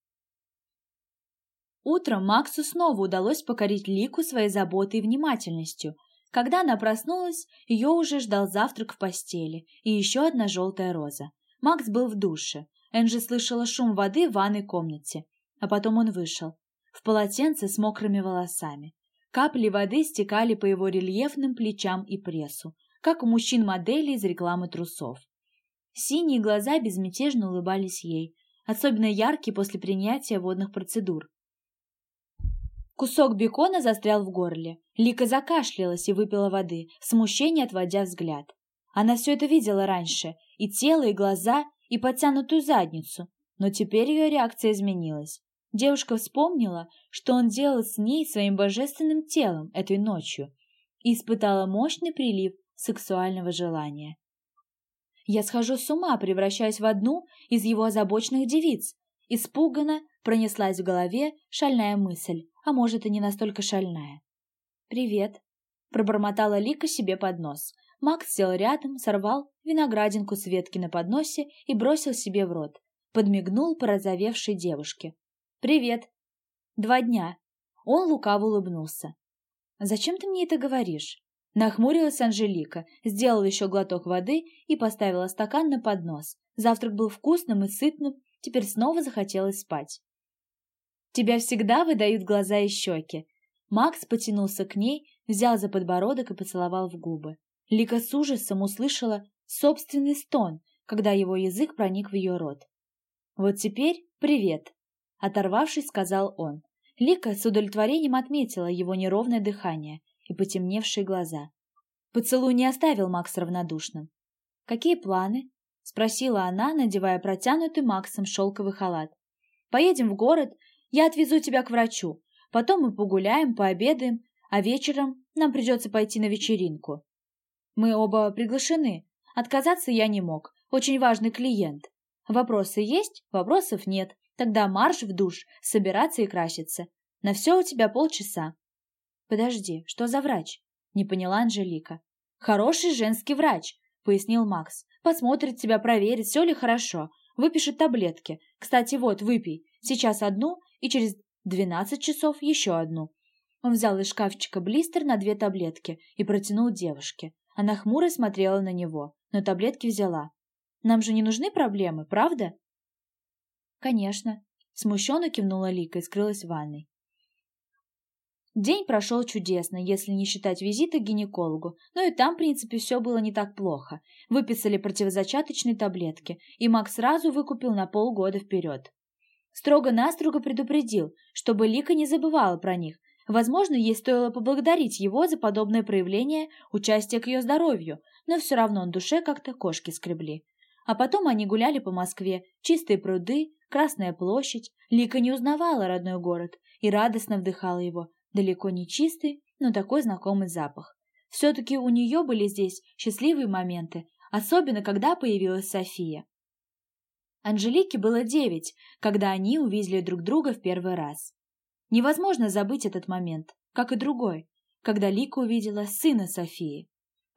Утром Максу снова удалось покорить Лику своей заботой и внимательностью. Когда она проснулась, ее уже ждал завтрак в постели и еще одна желтая роза. Макс был в душе. Энджи слышала шум воды в ванной комнате. А потом он вышел. В полотенце с мокрыми волосами. Капли воды стекали по его рельефным плечам и прессу, как у мужчин-моделей из рекламы трусов. Синие глаза безмятежно улыбались ей, особенно яркие после принятия водных процедур. Кусок бекона застрял в горле. Лика закашлялась и выпила воды, в смущении отводя взгляд. Она все это видела раньше, и тело, и глаза, и подтянутую задницу, но теперь ее реакция изменилась. Девушка вспомнила, что он делал с ней своим божественным телом этой ночью, и испытала мощный прилив сексуального желания. «Я схожу с ума, превращаясь в одну из его озабоченных девиц», испуганно пронеслась в голове шальная мысль, а может и не настолько шальная. «Привет», — пробормотала Лика себе под нос. Макс сел рядом, сорвал виноградинку с ветки на подносе и бросил себе в рот. Подмигнул порозовевшей девушке. «Привет!» «Два дня». Он лукаво улыбнулся. «Зачем ты мне это говоришь?» Нахмурилась Анжелика, сделала еще глоток воды и поставила стакан на поднос. Завтрак был вкусным и сытным, теперь снова захотелось спать. Тебя всегда выдают глаза и щеки. Макс потянулся к ней, взял за подбородок и поцеловал в губы. Лика с ужасом услышала собственный стон, когда его язык проник в ее рот. «Вот теперь привет», — оторвавшись, сказал он. Лика с удовлетворением отметила его неровное дыхание и потемневшие глаза. Поцелуй не оставил Макса равнодушным. «Какие планы?» — спросила она, надевая протянутый Максом шелковый халат. «Поедем в город я отвезу тебя к врачу. Потом мы погуляем, пообедаем, а вечером нам придется пойти на вечеринку. Мы оба приглашены. Отказаться я не мог. Очень важный клиент. Вопросы есть, вопросов нет. Тогда марш в душ, собираться и краситься. На все у тебя полчаса. Подожди, что за врач? Не поняла Анжелика. Хороший женский врач, пояснил Макс. Посмотрит тебя, проверит, все ли хорошо. Выпишет таблетки. Кстати, вот, выпей. Сейчас одну, и через двенадцать часов еще одну. Он взял из шкафчика блистер на две таблетки и протянул девушке. Она хмуро смотрела на него, но таблетки взяла. «Нам же не нужны проблемы, правда?» «Конечно», — смущенно кивнула Лика и скрылась в ванной. День прошел чудесно, если не считать визита к гинекологу, но и там, в принципе, все было не так плохо. Выписали противозачаточные таблетки, и Макс сразу выкупил на полгода вперед. Строго-настрого предупредил, чтобы Лика не забывала про них. Возможно, ей стоило поблагодарить его за подобное проявление участия к ее здоровью, но все равно на душе как-то кошки скребли. А потом они гуляли по Москве, чистые пруды, Красная площадь. Лика не узнавала родной город и радостно вдыхала его, далеко не чистый, но такой знакомый запах. Все-таки у нее были здесь счастливые моменты, особенно когда появилась София. Анжелике было девять, когда они увидели друг друга в первый раз. Невозможно забыть этот момент, как и другой, когда Лика увидела сына Софии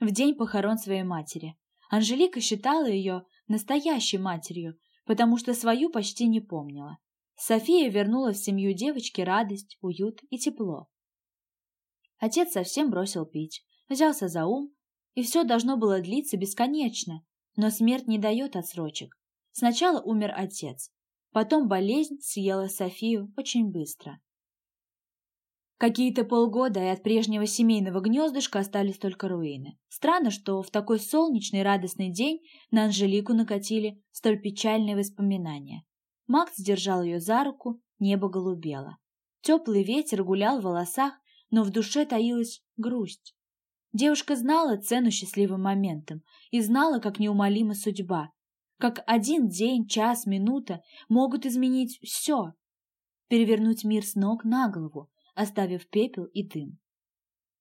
в день похорон своей матери. Анжелика считала ее настоящей матерью, потому что свою почти не помнила. София вернула в семью девочки радость, уют и тепло. Отец совсем бросил пить, взялся за ум, и все должно было длиться бесконечно, но смерть не дает отсрочек. Сначала умер отец, потом болезнь съела Софию очень быстро. Какие-то полгода, и от прежнего семейного гнездышка остались только руины. Странно, что в такой солнечный радостный день на Анжелику накатили столь печальные воспоминания. Макс держал ее за руку, небо голубело. Теплый ветер гулял в волосах, но в душе таилась грусть. Девушка знала цену счастливым моментам и знала, как неумолима судьба, как один день, час, минута могут изменить все, перевернуть мир с ног на голову, оставив пепел и дым.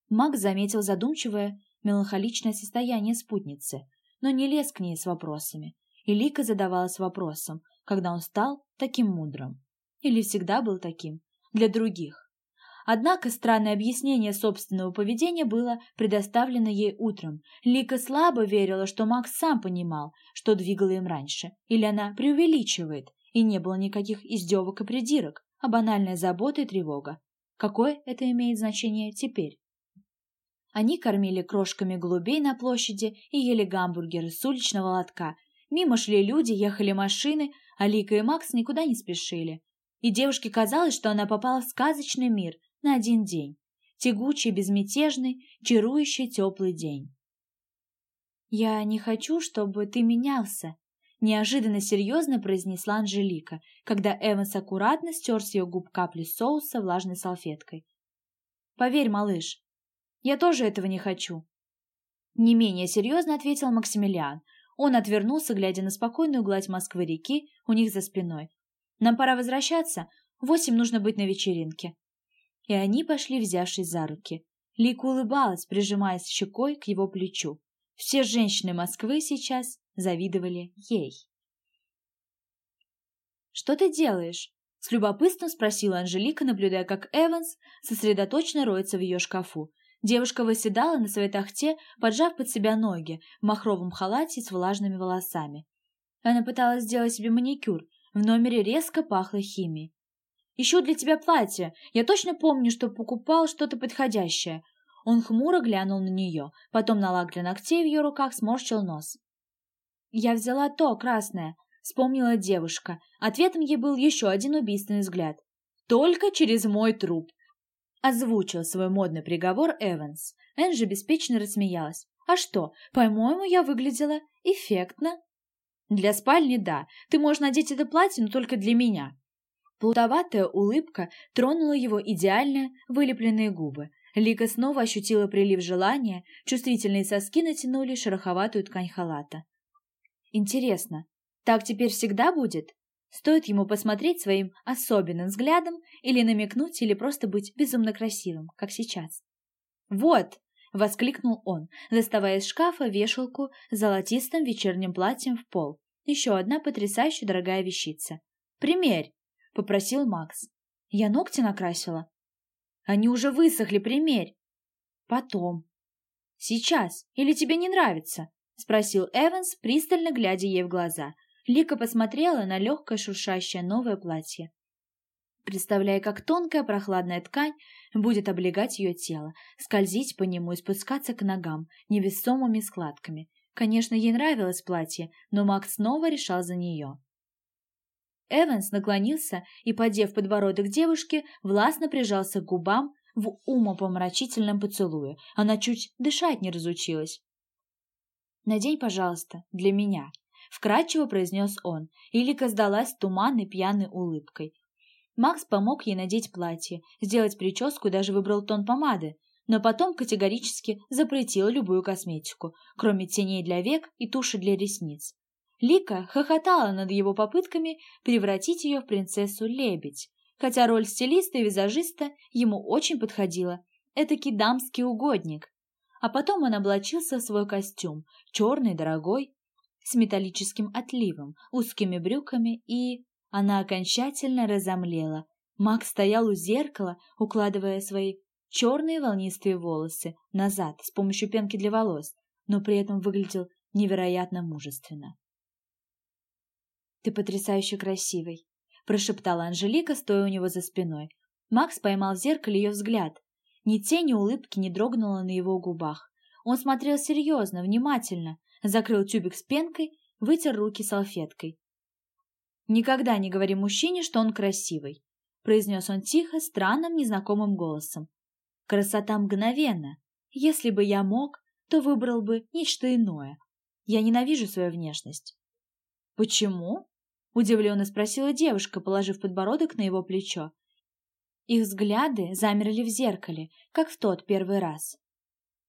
Макс заметил задумчивое, меланхоличное состояние спутницы, но не лез к ней с вопросами. И Лика задавалась вопросом, когда он стал таким мудрым. Или всегда был таким, для других. Однако странное объяснение собственного поведения было предоставлено ей утром. Лика слабо верила, что Макс сам понимал, что двигало им раньше, или она преувеличивает, и не было никаких издевок и придирок, а банальная забота и тревога. Какое это имеет значение теперь? Они кормили крошками голубей на площади и ели гамбургеры с уличного лотка. Мимо шли люди, ехали машины, а Лика и Макс никуда не спешили. И девушке казалось, что она попала в сказочный мир – на один день. Тягучий, безмятежный, чарующий теплый день. «Я не хочу, чтобы ты менялся», — неожиданно серьезно произнесла Анжелика, когда Эванс аккуратно стер с ее губ капли соуса влажной салфеткой. «Поверь, малыш, я тоже этого не хочу». Не менее серьезно ответил Максимилиан. Он отвернулся, глядя на спокойную гладь Москвы-реки у них за спиной. «Нам пора возвращаться. Восемь нужно быть на вечеринке и они пошли, взявшись за руки. Лика улыбалась, прижимаясь щекой к его плечу. Все женщины Москвы сейчас завидовали ей. «Что ты делаешь?» — с любопытством спросила Анжелика, наблюдая, как Эванс сосредоточенно роется в ее шкафу. Девушка восседала на своей тахте, поджав под себя ноги, в махровом халате с влажными волосами. Она пыталась сделать себе маникюр. В номере резко пахло химией. Ищу для тебя платье. Я точно помню, что покупал что-то подходящее». Он хмуро глянул на нее, потом на лак для ногтей в ее руках сморщил нос. «Я взяла то, красное», — вспомнила девушка. Ответом ей был еще один убийственный взгляд. «Только через мой труп», — озвучил свой модный приговор Эванс. Энджи беспечно рассмеялась. «А что, по-моему, я выглядела эффектно». «Для спальни, да. Ты можешь надеть это платье, но только для меня», Плутоватая улыбка тронула его идеально вылепленные губы. Лика снова ощутила прилив желания, чувствительные соски натянули шероховатую ткань халата. Интересно, так теперь всегда будет? Стоит ему посмотреть своим особенным взглядом или намекнуть, или просто быть безумно красивым, как сейчас. «Вот!» — воскликнул он, доставая из шкафа вешалку с золотистым вечерним платьем в пол. Еще одна потрясающе дорогая вещица. «Примерь!» попросил Макс. Я ногти накрасила. Они уже высохли, примерь. Потом. Сейчас. Или тебе не нравится? Спросил Эванс, пристально глядя ей в глаза. Лика посмотрела на легкое шуршащее новое платье. Представляя, как тонкая прохладная ткань будет облегать ее тело, скользить по нему и спускаться к ногам невесомыми складками. Конечно, ей нравилось платье, но Макс снова решал за нее. Эванс наклонился и, подев подбородок девушки, властно прижался к губам в умопомрачительном поцелуе. Она чуть дышать не разучилась. «Надень, пожалуйста, для меня», — вкратчиво произнес он, и Лика сдалась туманной пьяной улыбкой. Макс помог ей надеть платье, сделать прическу даже выбрал тон помады, но потом категорически запретил любую косметику, кроме теней для век и туши для ресниц. Лика хохотала над его попытками превратить ее в принцессу-лебедь, хотя роль стилиста и визажиста ему очень подходила, этакий дамский угодник. А потом он облачился в свой костюм, черный, дорогой, с металлическим отливом, узкими брюками, и... Она окончательно разомлела. Макс стоял у зеркала, укладывая свои черные волнистые волосы назад с помощью пенки для волос, но при этом выглядел невероятно мужественно. «Ты потрясающе красивый», — прошептала Анжелика, стоя у него за спиной. Макс поймал в зеркале ее взгляд. Ни тени улыбки не дрогнуло на его губах. Он смотрел серьезно, внимательно, закрыл тюбик с пенкой, вытер руки салфеткой. «Никогда не говори мужчине, что он красивый», — произнес он тихо, странным, незнакомым голосом. «Красота мгновенна. Если бы я мог, то выбрал бы нечто иное. Я ненавижу свою внешность». «Почему?» — удивленно спросила девушка, положив подбородок на его плечо. Их взгляды замерли в зеркале, как в тот первый раз.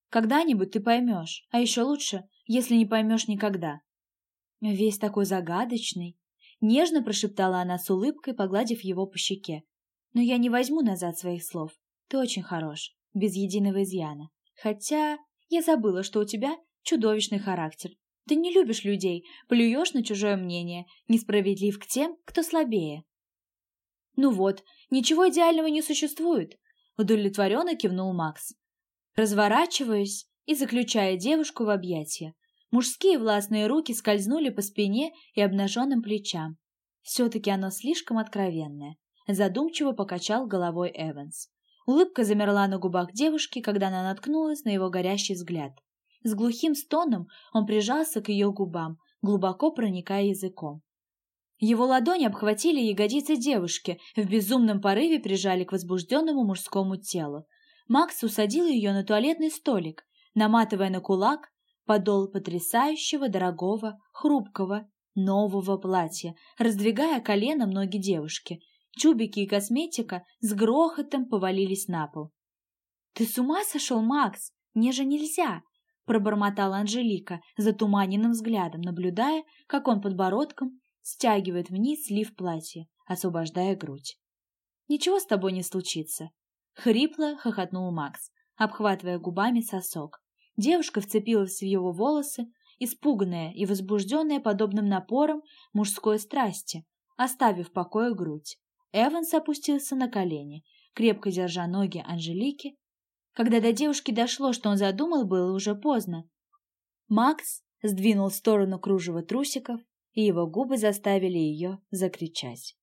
«Когда-нибудь ты поймешь, а еще лучше, если не поймешь никогда». «Весь такой загадочный», — нежно прошептала она с улыбкой, погладив его по щеке. «Но я не возьму назад своих слов. Ты очень хорош». без единого изъяна. Хотя я забыла, что у тебя чудовищный характер. Ты не любишь людей, плюешь на чужое мнение, несправедлив к тем, кто слабее. Ну вот, ничего идеального не существует, удовлетворенно кивнул Макс. Разворачиваясь и заключая девушку в объятия. Мужские властные руки скользнули по спине и обнаженным плечам. Все-таки оно слишком откровенное. Задумчиво покачал головой Эванс. Улыбка замерла на губах девушки, когда она наткнулась на его горящий взгляд. С глухим стоном он прижался к ее губам, глубоко проникая языком. Его ладони обхватили ягодицы девушки, в безумном порыве прижали к возбужденному мужскому телу. Макс усадил ее на туалетный столик, наматывая на кулак подол потрясающего, дорогого, хрупкого, нового платья, раздвигая коленом ноги девушки. Чубики и косметика с грохотом повалились на пол. «Ты с ума сошел, Макс? Мне же нельзя!» Пробормотала Анжелика затуманенным взглядом, наблюдая, как он подбородком стягивает вниз слив платья, освобождая грудь. «Ничего с тобой не случится!» Хрипло хохотнул Макс, обхватывая губами сосок. Девушка вцепилась в его волосы, испуганная и возбужденная подобным напором мужской страсти, оставив в покое грудь. Эванс опустился на колени, крепко держа ноги Анжелики когда до девушки дошло, что он задумал, было уже поздно. Макс сдвинул в сторону кружева трусиков, и его губы заставили ее закричать.